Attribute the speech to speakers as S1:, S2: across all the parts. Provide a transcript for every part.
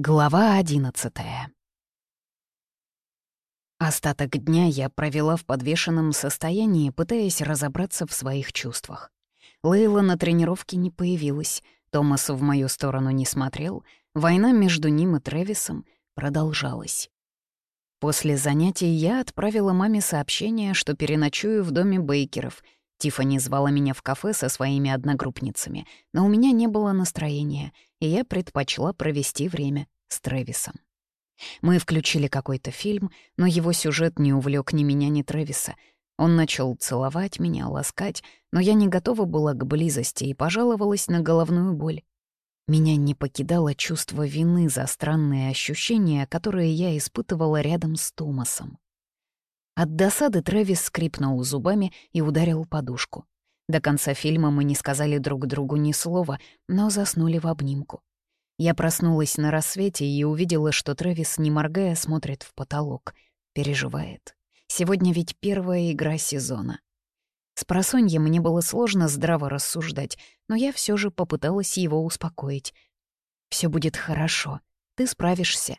S1: Глава одиннадцатая. Остаток дня я провела в подвешенном состоянии, пытаясь разобраться в своих чувствах. Лейла на тренировке не появилась, Томас в мою сторону не смотрел, война между ним и Трэвисом продолжалась. После занятий я отправила маме сообщение, что переночую в доме Бейкеров — Тиффани звала меня в кафе со своими одногруппницами, но у меня не было настроения, и я предпочла провести время с Трэвисом. Мы включили какой-то фильм, но его сюжет не увлек ни меня, ни Трэвиса. Он начал целовать меня, ласкать, но я не готова была к близости и пожаловалась на головную боль. Меня не покидало чувство вины за странные ощущения, которые я испытывала рядом с Томасом. От досады Трэвис скрипнул зубами и ударил подушку. До конца фильма мы не сказали друг другу ни слова, но заснули в обнимку. Я проснулась на рассвете и увидела, что Трэвис, не моргая, смотрит в потолок. Переживает. Сегодня ведь первая игра сезона. С просонья мне было сложно здраво рассуждать, но я все же попыталась его успокоить. Все будет хорошо, ты справишься.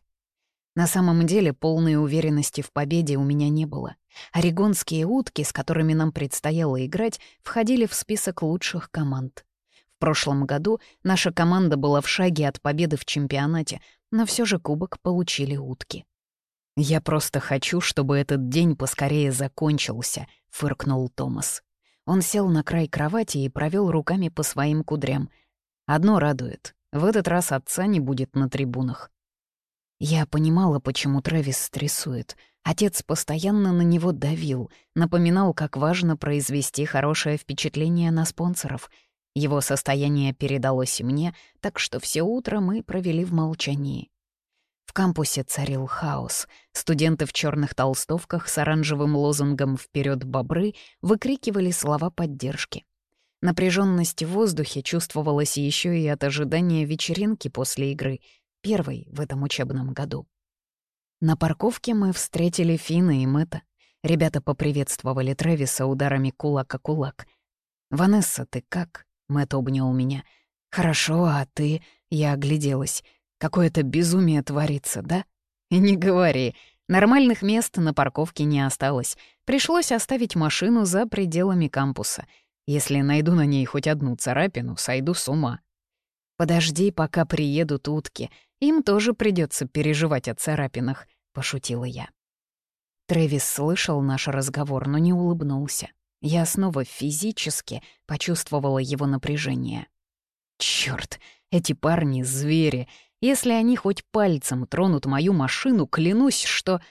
S1: На самом деле полной уверенности в победе у меня не было. Орегонские утки, с которыми нам предстояло играть, входили в список лучших команд. В прошлом году наша команда была в шаге от победы в чемпионате, но все же кубок получили утки. «Я просто хочу, чтобы этот день поскорее закончился», — фыркнул Томас. Он сел на край кровати и провел руками по своим кудрям. «Одно радует. В этот раз отца не будет на трибунах. Я понимала, почему Трэвис стрессует. Отец постоянно на него давил, напоминал, как важно произвести хорошее впечатление на спонсоров. Его состояние передалось и мне, так что все утро мы провели в молчании. В кампусе царил хаос. Студенты в черных толстовках с оранжевым лозунгом «Вперед, бобры!» выкрикивали слова поддержки. Напряженность в воздухе чувствовалась еще и от ожидания вечеринки после игры — первой в этом учебном году. На парковке мы встретили Фина и Мэтта. Ребята поприветствовали Трэвиса ударами кулак о кулак. «Ванесса, ты как?» — Мэтт обнял меня. «Хорошо, а ты?» — я огляделась. «Какое-то безумие творится, да?» «И не говори. Нормальных мест на парковке не осталось. Пришлось оставить машину за пределами кампуса. Если найду на ней хоть одну царапину, сойду с ума». «Подожди, пока приедут утки. Им тоже придется переживать о царапинах», — пошутила я. Трэвис слышал наш разговор, но не улыбнулся. Я снова физически почувствовала его напряжение. Черт, эти парни — звери. Если они хоть пальцем тронут мою машину, клянусь, что...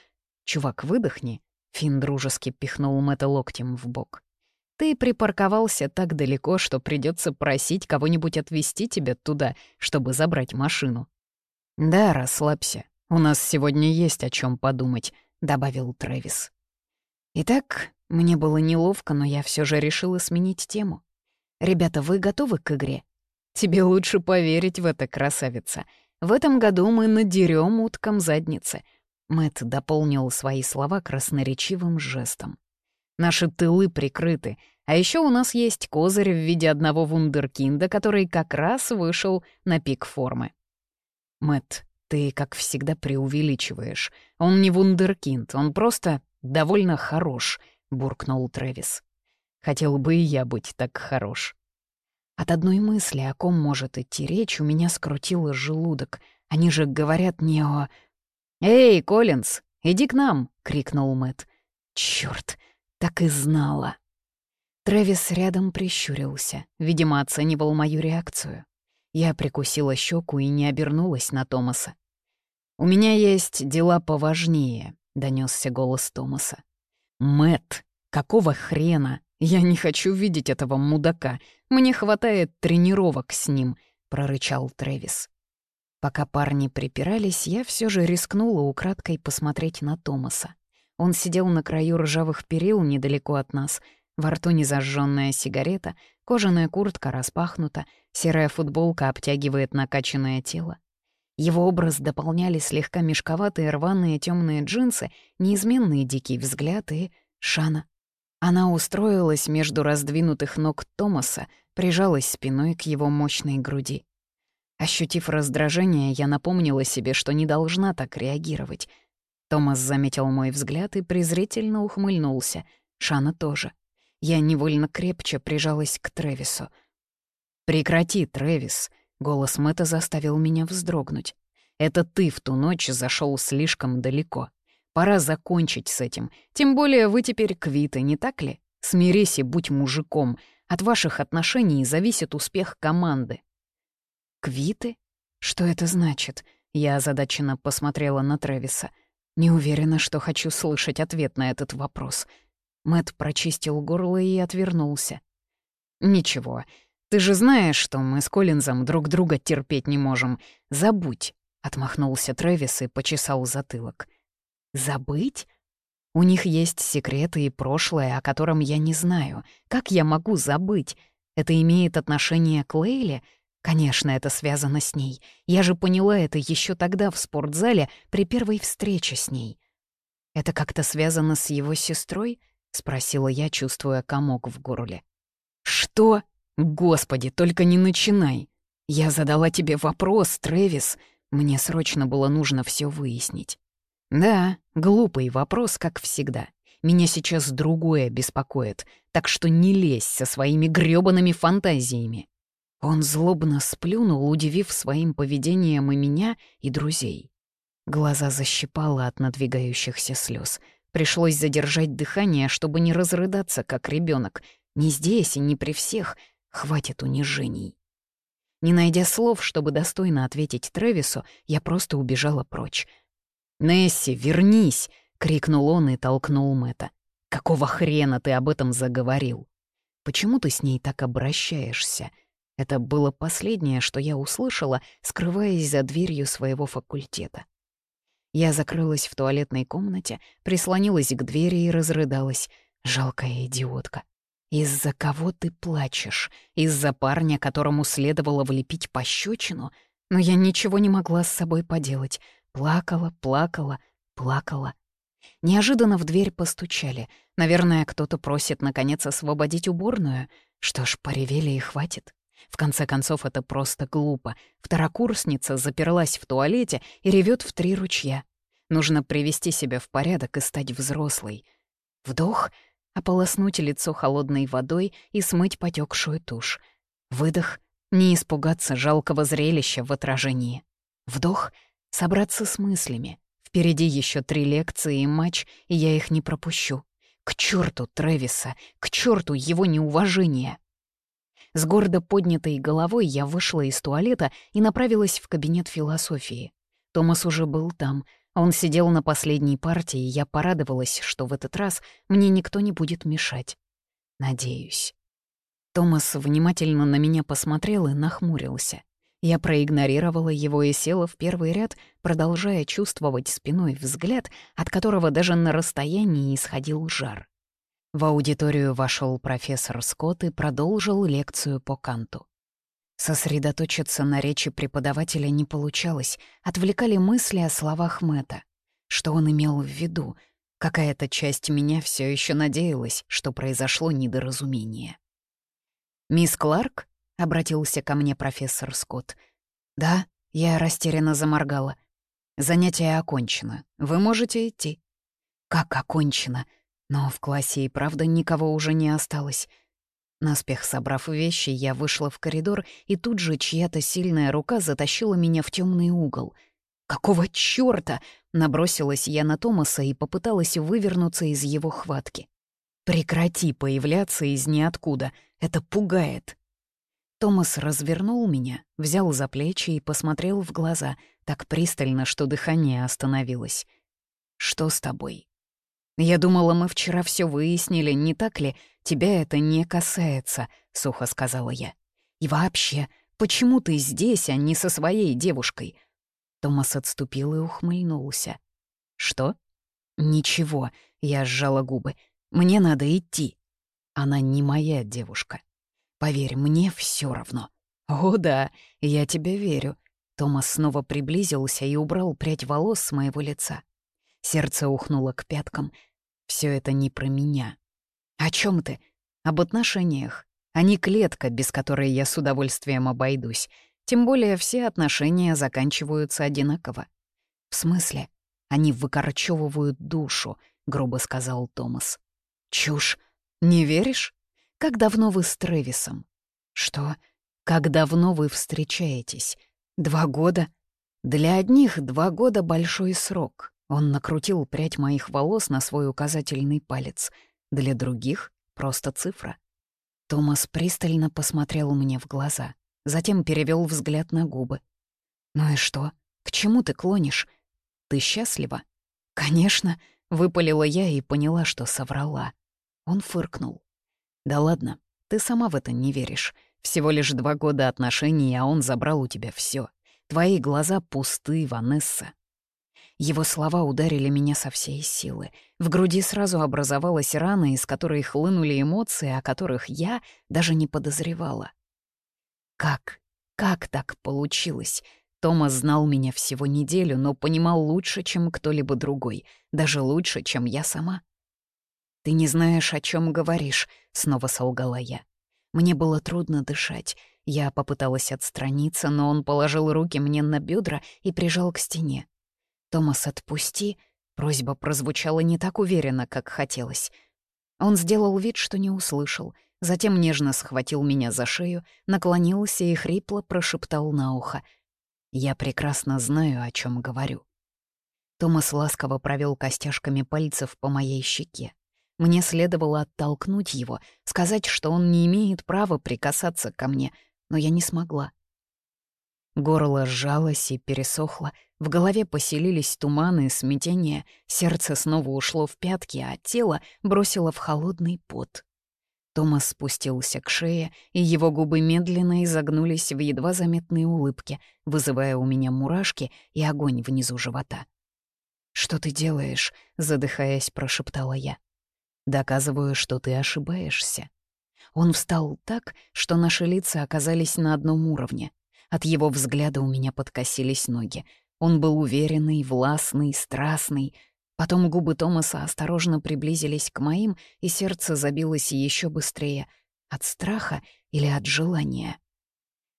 S1: Чувак, выдохни. Финн дружески пихнул Мэтта локтем в бок. Ты припарковался так далеко, что придется просить кого-нибудь отвезти тебя туда, чтобы забрать машину. «Да, расслабься. У нас сегодня есть о чем подумать», — добавил Трэвис. Итак, мне было неловко, но я все же решила сменить тему. «Ребята, вы готовы к игре?» «Тебе лучше поверить в это, красавица. В этом году мы надерем уткам задницы». Мэт дополнил свои слова красноречивым жестом. «Наши тылы прикрыты, а еще у нас есть козырь в виде одного вундеркинда, который как раз вышел на пик формы. Мэт, ты, как всегда, преувеличиваешь. Он не вундеркинд, он просто довольно хорош», — буркнул Трэвис. «Хотел бы и я быть так хорош». От одной мысли, о ком может идти речь, у меня скрутило желудок. Они же говорят не о... «Эй, Коллинз, иди к нам!» — крикнул Мэт. Черт, так и знала. Трэвис рядом прищурился, видимо, оценивал мою реакцию. Я прикусила щеку и не обернулась на Томаса. «У меня есть дела поважнее», — донесся голос Томаса. Мэт, какого хрена? Я не хочу видеть этого мудака. Мне хватает тренировок с ним», — прорычал Трэвис. Пока парни припирались, я все же рискнула украдкой посмотреть на Томаса. Он сидел на краю ржавых перил недалеко от нас — во рту незажженная сигарета, кожаная куртка распахнута, серая футболка обтягивает накачанное тело. Его образ дополняли слегка мешковатые рваные темные джинсы, неизменный дикий взгляд и Шана. Она устроилась между раздвинутых ног Томаса, прижалась спиной к его мощной груди. Ощутив раздражение, я напомнила себе, что не должна так реагировать. Томас заметил мой взгляд и презрительно ухмыльнулся. Шана тоже. Я невольно крепче прижалась к Тревису. «Прекрати, Тревис!» — голос Мэтта заставил меня вздрогнуть. «Это ты в ту ночь зашел слишком далеко. Пора закончить с этим. Тем более вы теперь квиты, не так ли? Смирись и будь мужиком. От ваших отношений зависит успех команды». «Квиты? Что это значит?» Я озадаченно посмотрела на Трэвиса. Не уверена, что хочу слышать ответ на этот вопрос. Мэт прочистил горло и отвернулся. «Ничего. Ты же знаешь, что мы с Коллинзом друг друга терпеть не можем. Забудь», — отмахнулся Трэвис и почесал затылок. «Забыть? У них есть секреты и прошлое, о котором я не знаю. Как я могу забыть? Это имеет отношение к Лейле? Конечно, это связано с ней. Я же поняла это еще тогда в спортзале при первой встрече с ней. Это как-то связано с его сестрой? Спросила я, чувствуя комок в горле. Что? Господи, только не начинай. Я задала тебе вопрос, Трэвис. Мне срочно было нужно все выяснить. Да, глупый вопрос, как всегда. Меня сейчас другое беспокоит, так что не лезь со своими грёбаными фантазиями. Он злобно сплюнул, удивив своим поведением и меня, и друзей. Глаза защипало от надвигающихся слез. Пришлось задержать дыхание, чтобы не разрыдаться, как ребенок. Не здесь и не при всех. Хватит унижений. Не найдя слов, чтобы достойно ответить Трэвису, я просто убежала прочь. «Несси, вернись!» — крикнул он и толкнул Мэтта. «Какого хрена ты об этом заговорил? Почему ты с ней так обращаешься?» Это было последнее, что я услышала, скрываясь за дверью своего факультета. Я закрылась в туалетной комнате, прислонилась к двери и разрыдалась. Жалкая идиотка. Из-за кого ты плачешь? Из-за парня, которому следовало влепить пощечину? Но я ничего не могла с собой поделать. Плакала, плакала, плакала. Неожиданно в дверь постучали. Наверное, кто-то просит, наконец, освободить уборную. Что ж, поревели и хватит. В конце концов, это просто глупо. Второкурсница заперлась в туалете и ревет в три ручья. Нужно привести себя в порядок и стать взрослой. Вдох — ополоснуть лицо холодной водой и смыть потекшую тушь. Выдох — не испугаться жалкого зрелища в отражении. Вдох — собраться с мыслями. Впереди еще три лекции и матч, и я их не пропущу. К черту Трэвиса, к черту его неуважения. С гордо поднятой головой я вышла из туалета и направилась в кабинет философии. Томас уже был там. Он сидел на последней партии, и я порадовалась, что в этот раз мне никто не будет мешать. Надеюсь. Томас внимательно на меня посмотрел и нахмурился. Я проигнорировала его и села в первый ряд, продолжая чувствовать спиной взгляд, от которого даже на расстоянии исходил жар. В аудиторию вошел профессор Скотт и продолжил лекцию по Канту. Сосредоточиться на речи преподавателя не получалось, отвлекали мысли о словах Мэтта. Что он имел в виду? Какая-то часть меня все еще надеялась, что произошло недоразумение. «Мисс Кларк?» — обратился ко мне профессор Скотт. «Да», — я растерянно заморгала. «Занятие окончено. Вы можете идти». «Как окончено?» Но в классе и правда никого уже не осталось. Наспех собрав вещи, я вышла в коридор, и тут же чья-то сильная рука затащила меня в темный угол. «Какого чёрта?» — набросилась я на Томаса и попыталась вывернуться из его хватки. «Прекрати появляться из ниоткуда, это пугает». Томас развернул меня, взял за плечи и посмотрел в глаза, так пристально, что дыхание остановилось. «Что с тобой?» «Я думала, мы вчера все выяснили, не так ли? Тебя это не касается», — сухо сказала я. «И вообще, почему ты здесь, а не со своей девушкой?» Томас отступил и ухмыльнулся. «Что?» «Ничего», — я сжала губы. «Мне надо идти». Она не моя девушка. Поверь, мне все равно. «О да, я тебе верю». Томас снова приблизился и убрал прядь волос с моего лица. Сердце ухнуло к пяткам — все это не про меня. О чем ты? Об отношениях. Они клетка, без которой я с удовольствием обойдусь. Тем более все отношения заканчиваются одинаково. «В смысле? Они выкорчевывают душу», — грубо сказал Томас. «Чушь. Не веришь? Как давно вы с Трэвисом?» «Что? Как давно вы встречаетесь? Два года?» «Для одних два года — большой срок». Он накрутил прядь моих волос на свой указательный палец. Для других — просто цифра. Томас пристально посмотрел мне в глаза, затем перевел взгляд на губы. «Ну и что? К чему ты клонишь? Ты счастлива?» «Конечно», — выпалила я и поняла, что соврала. Он фыркнул. «Да ладно, ты сама в это не веришь. Всего лишь два года отношений, а он забрал у тебя все. Твои глаза пусты, Ванесса. Его слова ударили меня со всей силы. В груди сразу образовалась рана, из которой хлынули эмоции, о которых я даже не подозревала. Как? Как так получилось? Томас знал меня всего неделю, но понимал лучше, чем кто-либо другой, даже лучше, чем я сама. «Ты не знаешь, о чем говоришь», — снова солгала я. Мне было трудно дышать. Я попыталась отстраниться, но он положил руки мне на бедра и прижал к стене. «Томас, отпусти!» Просьба прозвучала не так уверенно, как хотелось. Он сделал вид, что не услышал, затем нежно схватил меня за шею, наклонился и хрипло прошептал на ухо. «Я прекрасно знаю, о чем говорю». Томас ласково провел костяшками пальцев по моей щеке. Мне следовало оттолкнуть его, сказать, что он не имеет права прикасаться ко мне, но я не смогла. Горло сжалось и пересохло, в голове поселились туманы и смятения, сердце снова ушло в пятки, а тело бросило в холодный пот. Томас спустился к шее, и его губы медленно изогнулись в едва заметной улыбке, вызывая у меня мурашки и огонь внизу живота. «Что ты делаешь?» — задыхаясь, прошептала я. «Доказываю, что ты ошибаешься». Он встал так, что наши лица оказались на одном уровне. От его взгляда у меня подкосились ноги. Он был уверенный, властный, страстный. Потом губы Томаса осторожно приблизились к моим, и сердце забилось еще быстрее. От страха или от желания?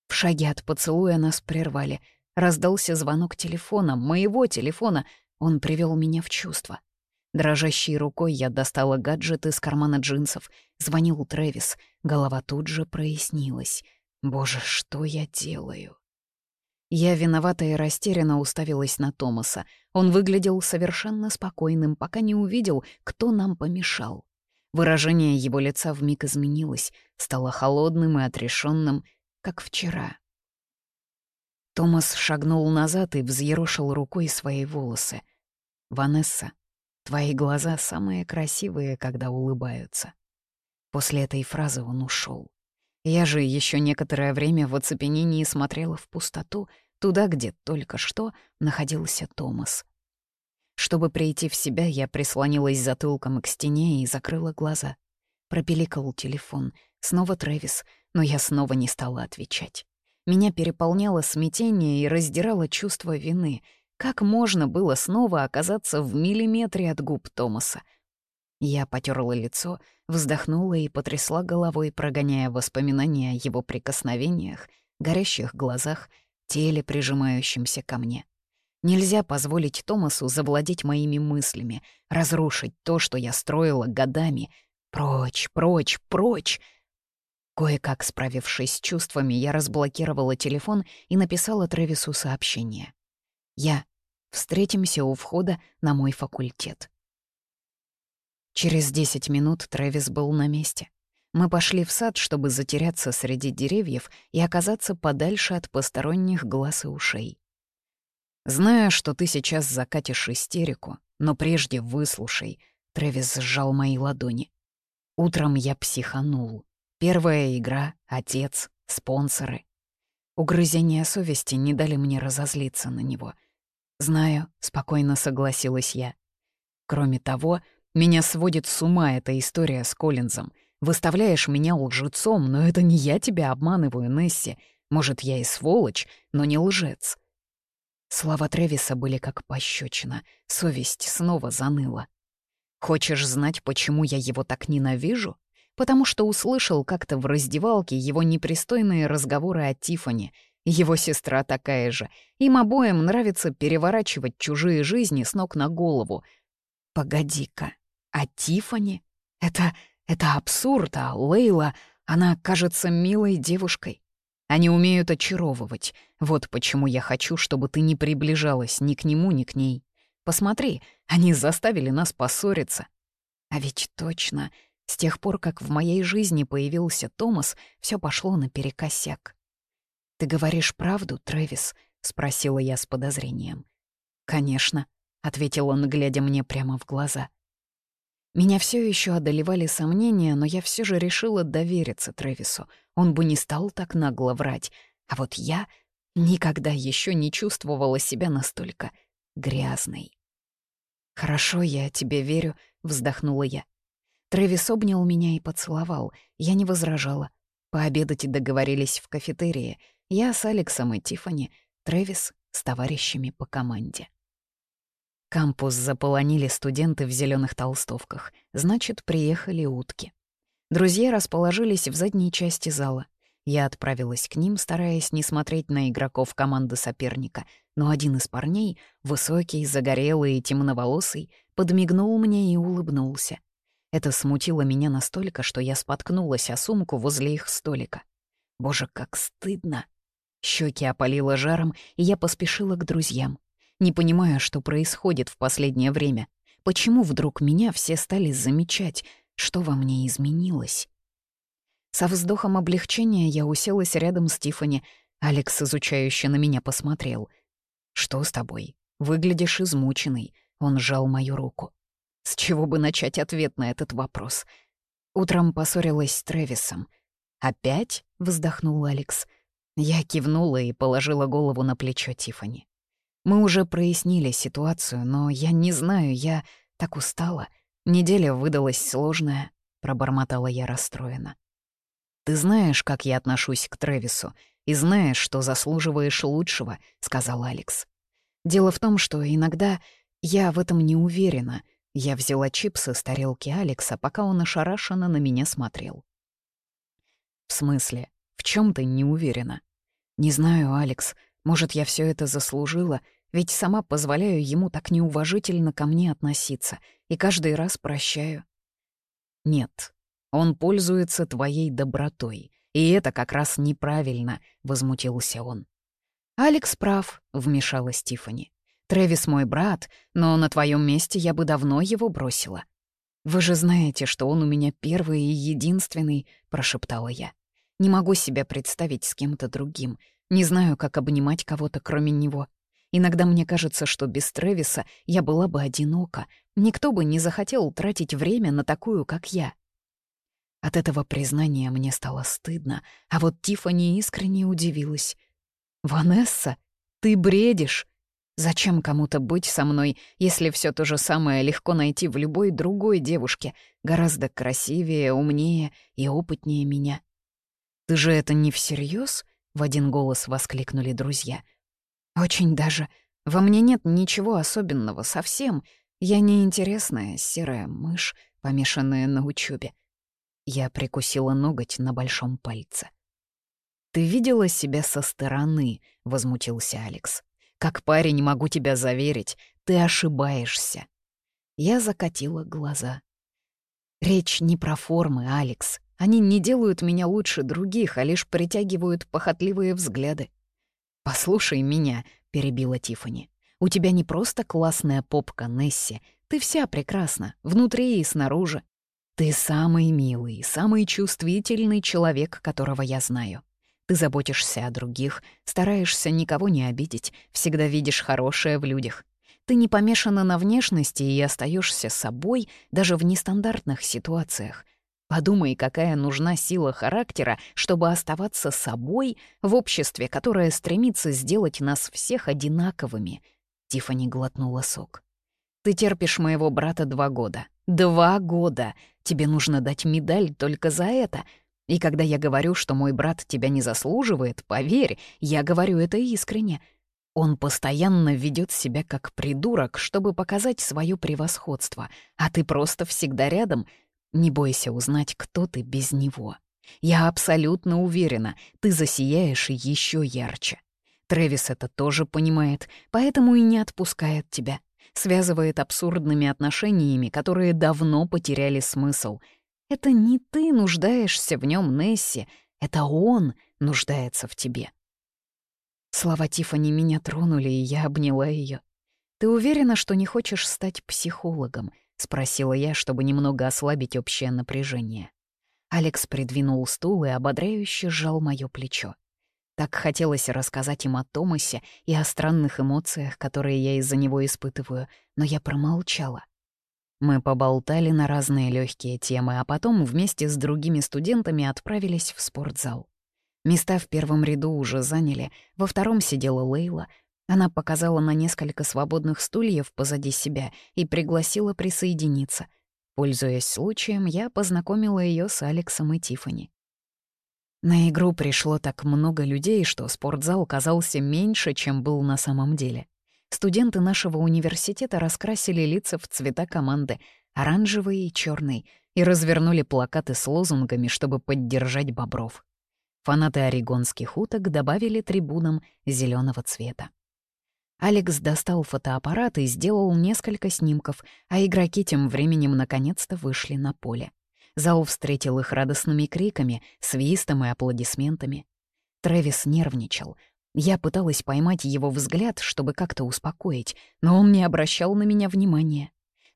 S1: В шаге от поцелуя нас прервали. Раздался звонок телефона, моего телефона. Он привел меня в чувство. Дрожащей рукой я достала гаджет из кармана джинсов. Звонил Трэвис. Голова тут же прояснилась. Боже, что я делаю? Я виновата и растерянно уставилась на Томаса. Он выглядел совершенно спокойным, пока не увидел, кто нам помешал. Выражение его лица вмиг изменилось, стало холодным и отрешенным, как вчера. Томас шагнул назад и взъерошил рукой свои волосы. «Ванесса, твои глаза самые красивые, когда улыбаются». После этой фразы он ушел. Я же еще некоторое время в оцепенении смотрела в пустоту, туда, где только что находился Томас. Чтобы прийти в себя, я прислонилась затылком к стене и закрыла глаза. Пропеликал телефон. Снова Трэвис, но я снова не стала отвечать. Меня переполняло смятение и раздирало чувство вины. Как можно было снова оказаться в миллиметре от губ Томаса — я потерла лицо, вздохнула и потрясла головой, прогоняя воспоминания о его прикосновениях, горящих глазах, теле, прижимающемся ко мне. Нельзя позволить Томасу завладеть моими мыслями, разрушить то, что я строила годами. Прочь, прочь, прочь! Кое-как справившись с чувствами, я разблокировала телефон и написала Трэвису сообщение. «Я. Встретимся у входа на мой факультет». Через десять минут Трэвис был на месте. Мы пошли в сад, чтобы затеряться среди деревьев и оказаться подальше от посторонних глаз и ушей. «Знаю, что ты сейчас закатишь истерику, но прежде выслушай», — Трэвис сжал мои ладони. Утром я психанул. Первая игра, отец, спонсоры. Угрызения совести не дали мне разозлиться на него. «Знаю», — спокойно согласилась я. Кроме того, меня сводит с ума эта история с Коллинзом. Выставляешь меня лжецом, но это не я тебя обманываю, Несси. Может, я и сволочь, но не лжец». Слова Тревиса были как пощечина, совесть снова заныла. «Хочешь знать, почему я его так ненавижу? Потому что услышал как-то в раздевалке его непристойные разговоры о Тифани. Его сестра такая же. Им обоим нравится переворачивать чужие жизни с ног на голову. Погоди-ка, а Тифани? Это... это абсурд, а Лейла, она кажется милой девушкой. Они умеют очаровывать. Вот почему я хочу, чтобы ты не приближалась ни к нему, ни к ней. Посмотри, они заставили нас поссориться. А ведь точно, с тех пор, как в моей жизни появился Томас, все пошло наперекосяк. «Ты говоришь правду, Трэвис?» — спросила я с подозрением. «Конечно», — ответил он, глядя мне прямо в глаза. Меня все еще одолевали сомнения, но я все же решила довериться Трэвису. Он бы не стал так нагло врать. А вот я никогда еще не чувствовала себя настолько грязной. «Хорошо, я тебе верю», — вздохнула я. Трэвис обнял меня и поцеловал. Я не возражала. Пообедать и договорились в кафетерии. Я с Алексом и Тифани, Трэвис с товарищами по команде. Кампус заполонили студенты в зеленых толстовках. Значит, приехали утки. Друзья расположились в задней части зала. Я отправилась к ним, стараясь не смотреть на игроков команды соперника, но один из парней, высокий, загорелый и темноволосый, подмигнул мне и улыбнулся. Это смутило меня настолько, что я споткнулась о сумку возле их столика. Боже, как стыдно! Щеки опалило жаром, и я поспешила к друзьям. Не понимая, что происходит в последнее время. Почему вдруг меня все стали замечать? Что во мне изменилось? Со вздохом облегчения я уселась рядом с Тифани. Алекс изучающе на меня посмотрел. «Что с тобой? Выглядишь измученный». Он сжал мою руку. С чего бы начать ответ на этот вопрос? Утром поссорилась с Трэвисом. «Опять?» — вздохнул Алекс. Я кивнула и положила голову на плечо Тифани. Мы уже прояснили ситуацию, но я не знаю, я так устала. Неделя выдалась сложная, пробормотала я расстроена. Ты знаешь, как я отношусь к Трэвису, и знаешь, что заслуживаешь лучшего, сказал Алекс. Дело в том, что иногда я в этом не уверена, я взяла чипсы с тарелки Алекса, пока он ошарашенно на меня смотрел. «В смысле? В чем ты не уверена?» «Не знаю, Алекс. Может, я все это заслужила, ведь сама позволяю ему так неуважительно ко мне относиться и каждый раз прощаю». «Нет, он пользуется твоей добротой, и это как раз неправильно», — возмутился он. «Алекс прав», — вмешалась Тифани. Трэвис мой брат, но на твоем месте я бы давно его бросила. Вы же знаете, что он у меня первый и единственный, прошептала я. Не могу себя представить с кем-то другим. Не знаю, как обнимать кого-то, кроме него. Иногда мне кажется, что без Трэвиса я была бы одинока. Никто бы не захотел тратить время на такую, как я. От этого признания мне стало стыдно, а вот Тифани искренне удивилась. «Ванесса, ты бредишь!» Зачем кому-то быть со мной, если все то же самое легко найти в любой другой девушке, гораздо красивее, умнее и опытнее меня? «Ты же это не всерьез? в один голос воскликнули друзья. «Очень даже. Во мне нет ничего особенного, совсем. Я неинтересная серая мышь, помешанная на учебе. Я прикусила ноготь на большом пальце. «Ты видела себя со стороны?» — возмутился Алекс. Как парень могу тебя заверить, ты ошибаешься. Я закатила глаза. Речь не про формы, Алекс. Они не делают меня лучше других, а лишь притягивают похотливые взгляды. «Послушай меня», — перебила Тифани. «У тебя не просто классная попка, Несси. Ты вся прекрасна, внутри и снаружи. Ты самый милый, самый чувствительный человек, которого я знаю. Ты заботишься о других, стараешься никого не обидеть, всегда видишь хорошее в людях. Ты не помешана на внешности и остаешься собой даже в нестандартных ситуациях. Подумай, какая нужна сила характера, чтобы оставаться собой в обществе, которое стремится сделать нас всех одинаковыми. Тифани глотнула сок. Ты терпишь моего брата два года. Два года! Тебе нужно дать медаль только за это, и когда я говорю, что мой брат тебя не заслуживает, поверь, я говорю это искренне. Он постоянно ведет себя как придурок, чтобы показать свое превосходство, а ты просто всегда рядом. Не бойся узнать, кто ты без него. Я абсолютно уверена, ты засияешь еще ярче. Трэвис это тоже понимает, поэтому и не отпускает тебя. Связывает абсурдными отношениями, которые давно потеряли смысл. Это не ты нуждаешься в нем, Несси, это он нуждается в тебе. Слова Тифани меня тронули, и я обняла ее. «Ты уверена, что не хочешь стать психологом?» — спросила я, чтобы немного ослабить общее напряжение. Алекс придвинул стул и ободряюще сжал моё плечо. Так хотелось рассказать им о Томасе и о странных эмоциях, которые я из-за него испытываю, но я промолчала. Мы поболтали на разные легкие темы, а потом вместе с другими студентами отправились в спортзал. Места в первом ряду уже заняли, во втором сидела Лейла. Она показала на несколько свободных стульев позади себя и пригласила присоединиться. Пользуясь случаем, я познакомила ее с Алексом и Тифани. На игру пришло так много людей, что спортзал казался меньше, чем был на самом деле. Студенты нашего университета раскрасили лица в цвета команды — оранжевый и черный, и развернули плакаты с лозунгами, чтобы поддержать бобров. Фанаты орегонских уток добавили трибунам зеленого цвета. Алекс достал фотоаппарат и сделал несколько снимков, а игроки тем временем наконец-то вышли на поле. Зал встретил их радостными криками, свистом и аплодисментами. Трэвис нервничал. Я пыталась поймать его взгляд, чтобы как-то успокоить, но он не обращал на меня внимания.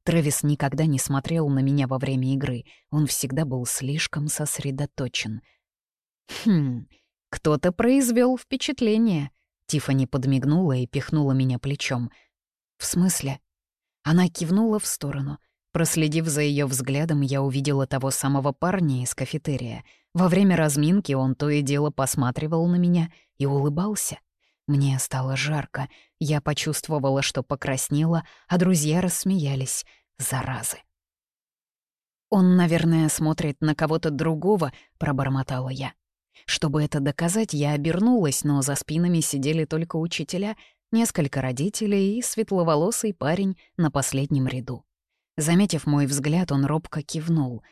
S1: Трэвис никогда не смотрел на меня во время игры, он всегда был слишком сосредоточен. «Хм, кто-то произвел впечатление», — Тифани подмигнула и пихнула меня плечом. «В смысле?» Она кивнула в сторону — Проследив за ее взглядом, я увидела того самого парня из кафетерия. Во время разминки он то и дело посматривал на меня и улыбался. Мне стало жарко, я почувствовала, что покраснела, а друзья рассмеялись. Заразы. «Он, наверное, смотрит на кого-то другого», — пробормотала я. Чтобы это доказать, я обернулась, но за спинами сидели только учителя, несколько родителей и светловолосый парень на последнем ряду. Заметив мой взгляд, он робко кивнул.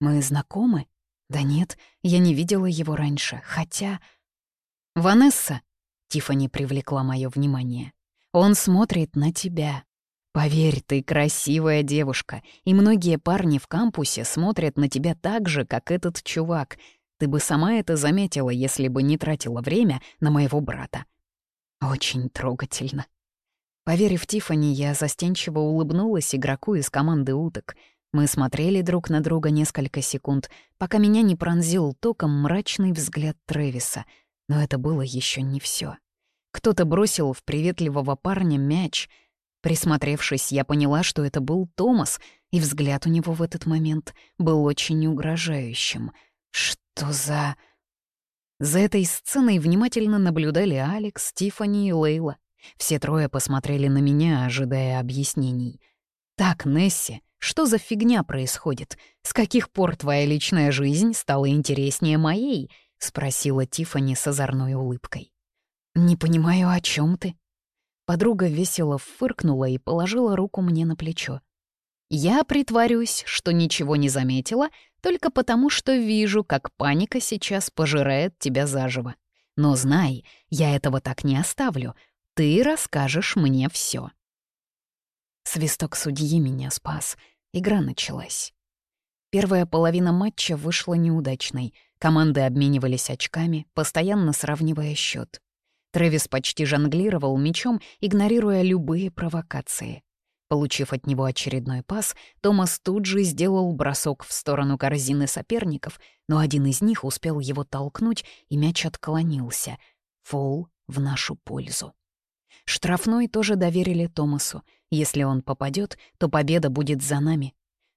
S1: «Мы знакомы?» «Да нет, я не видела его раньше, хотя...» «Ванесса!» — Тифани привлекла мое внимание. «Он смотрит на тебя. Поверь, ты красивая девушка, и многие парни в кампусе смотрят на тебя так же, как этот чувак. Ты бы сама это заметила, если бы не тратила время на моего брата». «Очень трогательно», Поверив Тифани, я застенчиво улыбнулась игроку из команды уток. Мы смотрели друг на друга несколько секунд, пока меня не пронзил током мрачный взгляд Трэвиса. Но это было еще не все. Кто-то бросил в приветливого парня мяч. Присмотревшись, я поняла, что это был Томас, и взгляд у него в этот момент был очень угрожающим. Что за... За этой сценой внимательно наблюдали Алекс, Тифани и Лейла. Все трое посмотрели на меня, ожидая объяснений. «Так, Несси, что за фигня происходит? С каких пор твоя личная жизнь стала интереснее моей?» — спросила Тифани с озорной улыбкой. «Не понимаю, о чем ты?» Подруга весело фыркнула и положила руку мне на плечо. «Я притворюсь, что ничего не заметила, только потому что вижу, как паника сейчас пожирает тебя заживо. Но знай, я этого так не оставлю. Ты расскажешь мне все. Свисток судьи меня спас. Игра началась. Первая половина матча вышла неудачной. Команды обменивались очками, постоянно сравнивая счет. Трэвис почти жонглировал мячом, игнорируя любые провокации. Получив от него очередной пас, Томас тут же сделал бросок в сторону корзины соперников, но один из них успел его толкнуть, и мяч отклонился. Фол в нашу пользу. Штрафной тоже доверили Томасу. Если он попадет, то победа будет за нами.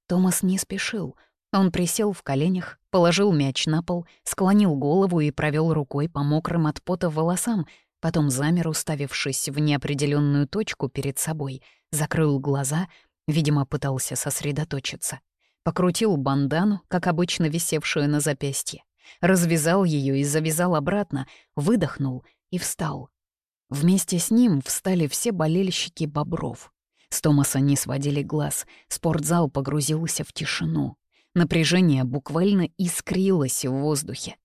S1: Томас не спешил. Он присел в коленях, положил мяч на пол, склонил голову и провел рукой по мокрым от пота волосам, потом замер, уставившись в неопределенную точку перед собой, закрыл глаза, видимо, пытался сосредоточиться. Покрутил бандану, как обычно висевшую на запястье, развязал ее и завязал обратно, выдохнул и встал. Вместе с ним встали все болельщики бобров. С Томаса не сводили глаз, спортзал погрузился в тишину. Напряжение буквально искрилось в воздухе.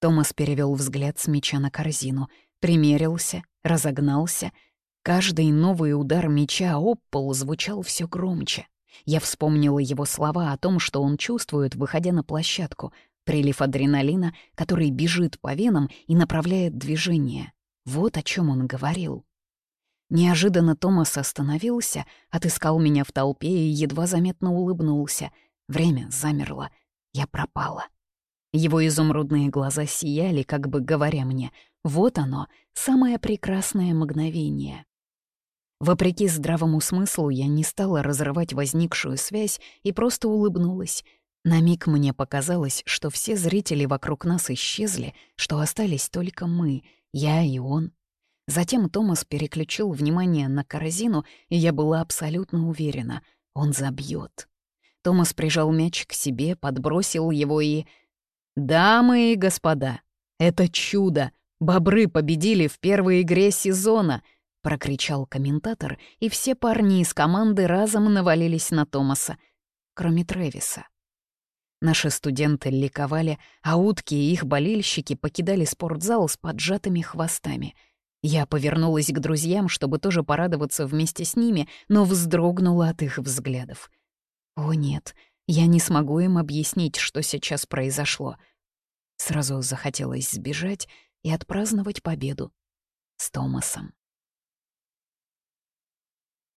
S1: Томас перевел взгляд с меча на корзину, примерился, разогнался. Каждый новый удар меча об пол звучал все громче. Я вспомнила его слова о том, что он чувствует, выходя на площадку, прилив адреналина, который бежит по венам и направляет движение. Вот о чем он говорил. Неожиданно Томас остановился, отыскал меня в толпе и едва заметно улыбнулся. Время замерло. Я пропала. Его изумрудные глаза сияли, как бы говоря мне, вот оно, самое прекрасное мгновение. Вопреки здравому смыслу я не стала разрывать возникшую связь и просто улыбнулась. На миг мне показалось, что все зрители вокруг нас исчезли, что остались только мы, я и он. Затем Томас переключил внимание на корзину, и я была абсолютно уверена — он забьет. Томас прижал мяч к себе, подбросил его и... «Дамы и господа, это чудо! Бобры победили в первой игре сезона!» — прокричал комментатор, и все парни из команды разом навалились на Томаса, кроме Трэвиса. Наши студенты ликовали, а утки и их болельщики покидали спортзал с поджатыми хвостами. Я повернулась к друзьям, чтобы тоже порадоваться вместе с ними, но вздрогнула от их взглядов. О нет, я не смогу им объяснить, что сейчас произошло. Сразу захотелось сбежать и отпраздновать победу с Томасом.